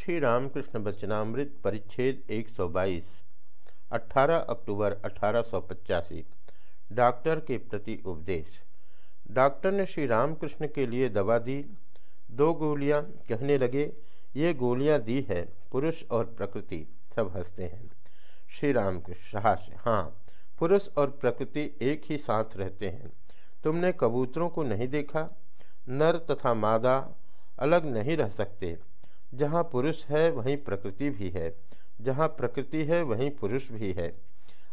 श्री रामकृष्ण बचनामृत परिच्छेद 122 18 अक्टूबर अठारह सौ पचासी, डॉक्टर के प्रति उपदेश। डॉक्टर ने श्री रामकृष्ण के लिए दवा दी। दो गोलियाँ, कहने लगे, ये गोलियाँ दी है, पुरुष और प्रकृति, सब हँसते हैं। श्री रामकृष्ण हास्य हाँ पुरुष और प्रकृति एक ही साथ रहते हैं। तुमने कबूतरों को नहीं देखा? नर तथा मादा अलग नहीं रह सकते। जहाँ पुरुष है, वहीं प्रकृति भी है। जहाँ प्रकृति है, वहीं पुरुष भी है।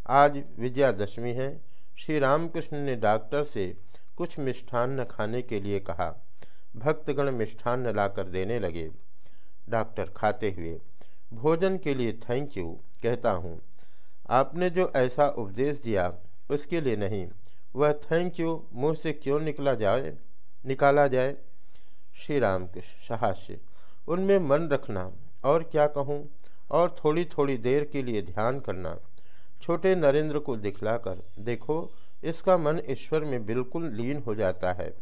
आज विजयादशमी है। श्री रामकृष्ण ने डॉक्टर से कुछ मिष्ठान्न खाने के लिए कहा। भक्तगण मिष्ठान्न लाकर देने लगे। डॉक्टर खाते हुए, भोजन के लिए थैंक यू कहता हूँ। आपने जो ऐसा उपदेश दिया, उसके लिए नहीं। वह थैंक यू मुँह से क्यों निकला जाए? निकाला जाए? श्री राम कृष्ण सहास्य। उनमें मन रखना और क्या कहूँ और थोड़ी थोड़ी देर के लिए ध्यान करना। छोटे नरेंद्र को दिखलाकर, देखो, इसका मन ईश्वर में बिल्कुल लीन हो जाता है,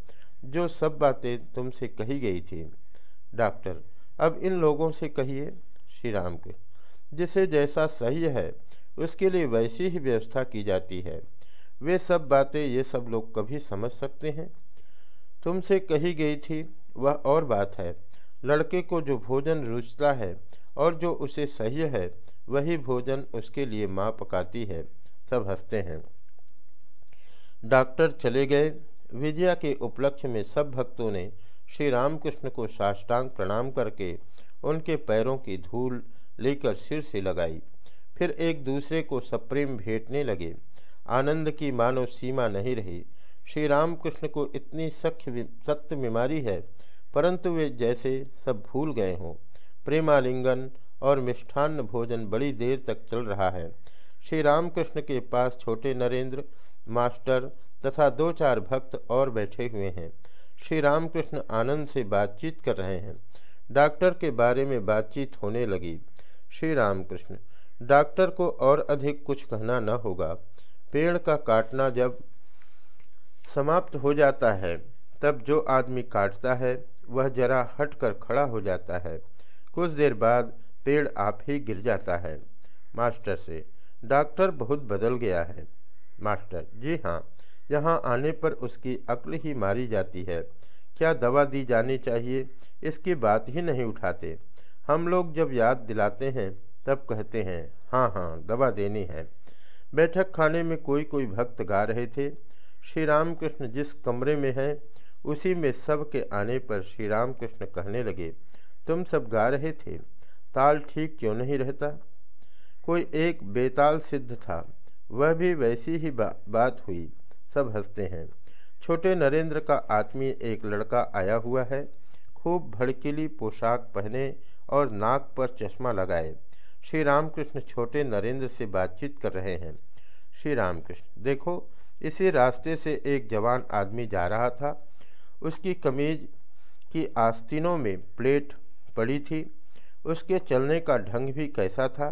जो सब बातें तुमसे कही गई थी। डॉक्टर, अब इन लोगों से कहिए श्री राम के। जिसे जैसा सही है, उसके लिए वैसी ही व्यवस्था की जाती है। वे सब बातें ये सब लोग कभी समझ सकते हैं? तुमसे कही गई थी, वह और बात है। लड़के को जो भोजन रुचता है और जो उसे सही है, वही भोजन उसके लिए माँ पकाती है। सब हँसते हैं। डॉक्टर चले गए। विजया के उपलक्ष्य में सब भक्तों ने श्री रामकृष्ण को साष्टांग प्रणाम करके उनके पैरों की धूल लेकर सिर से लगाई। फिर एक दूसरे को सप्रेम भेंटने लगे। आनंद की मानव सीमा नहीं रही। श्री रामकृष्ण को इतनी सख्य सत्य बीमारी है परंतु वे जैसे सब भूल गए हों। प्रेमालिंगन और मिष्ठान्न भोजन बड़ी देर तक चल रहा है। श्री रामकृष्ण के पास छोटे नरेंद्र, मास्टर तथा दो चार भक्त और बैठे हुए हैं। श्री रामकृष्ण आनंद से बातचीत कर रहे हैं। डॉक्टर के बारे में बातचीत होने लगी। श्री रामकृष्ण, डॉक्टर को और अधिक कुछ कहना न होगा। पेड़ का काटना जब समाप्त हो जाता है, तब जो आदमी काटता है वह जरा हटकर खड़ा हो जाता है। कुछ देर बाद पेड़ आप ही गिर जाता है। मास्टर से, डॉक्टर बहुत बदल गया है। मास्टर, जी हाँ यहाँ आने पर उसकी अक्ल ही मारी जाती है। क्या दवा दी जानी चाहिए? इसकी बात ही नहीं उठाते। हम लोग जब याद दिलाते हैं, तब कहते हैं हाँ हाँ दवा देनी है। बैठक खाने में कोई कोई भक्त गा रहे थे। श्री रामकृष्ण जिस कमरे में हैं उसी में सब के आने पर श्री राम कृष्ण कहने लगे तुम सब गा रहे थे ताल ठीक क्यों नहीं रहता? कोई एक बेताल सिद्ध था वह भी वैसी ही बा, बात हुई सब हँसते हैं। छोटे नरेंद्र का आत्मीय एक लड़का आया हुआ है खूब भड़कीली पोशाक पहने और नाक पर चश्मा लगाए। श्री रामकृष्ण छोटे नरेंद्र से बातचीत कर रहे हैं। श्री रामकृष्ण देखो इसी रास्ते से एक जवान आदमी जा रहा था उसकी कमीज की आस्तीनों में प्लेट पड़ी थी। उसके चलने का ढंग भी कैसा था?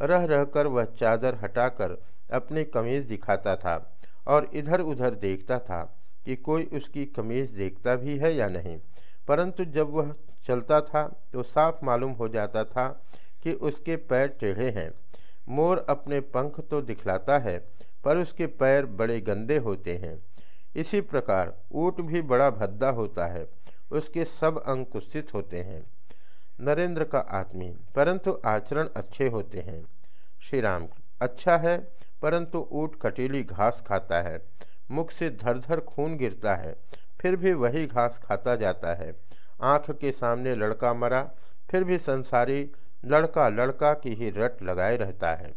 रह रहकर वह चादर हटाकर अपनी कमीज दिखाता था और इधर उधर देखता था कि कोई उसकी कमीज देखता भी है या नहीं। परंतु जब वह चलता था तो साफ़ मालूम हो जाता था कि उसके पैर टेढ़े हैं। मोर अपने पंख तो दिखलाता है, पर उसके पैर बड़े गंदे होते हैं। इसी प्रकार ऊट भी बड़ा भद्दा होता है, उसके सब अंग कुत्सित होते हैं। नरेंद्र का आत्मी परंतु आचरण अच्छे होते हैं। श्री राम अच्छा है, परंतु ऊट कटीली घास खाता है, मुख से धर धर खून गिरता है, फिर भी वही घास खाता जाता है। आँख के सामने लड़का मरा, फिर भी संसारी लड़का लड़का की ही रट लगाए रहता है।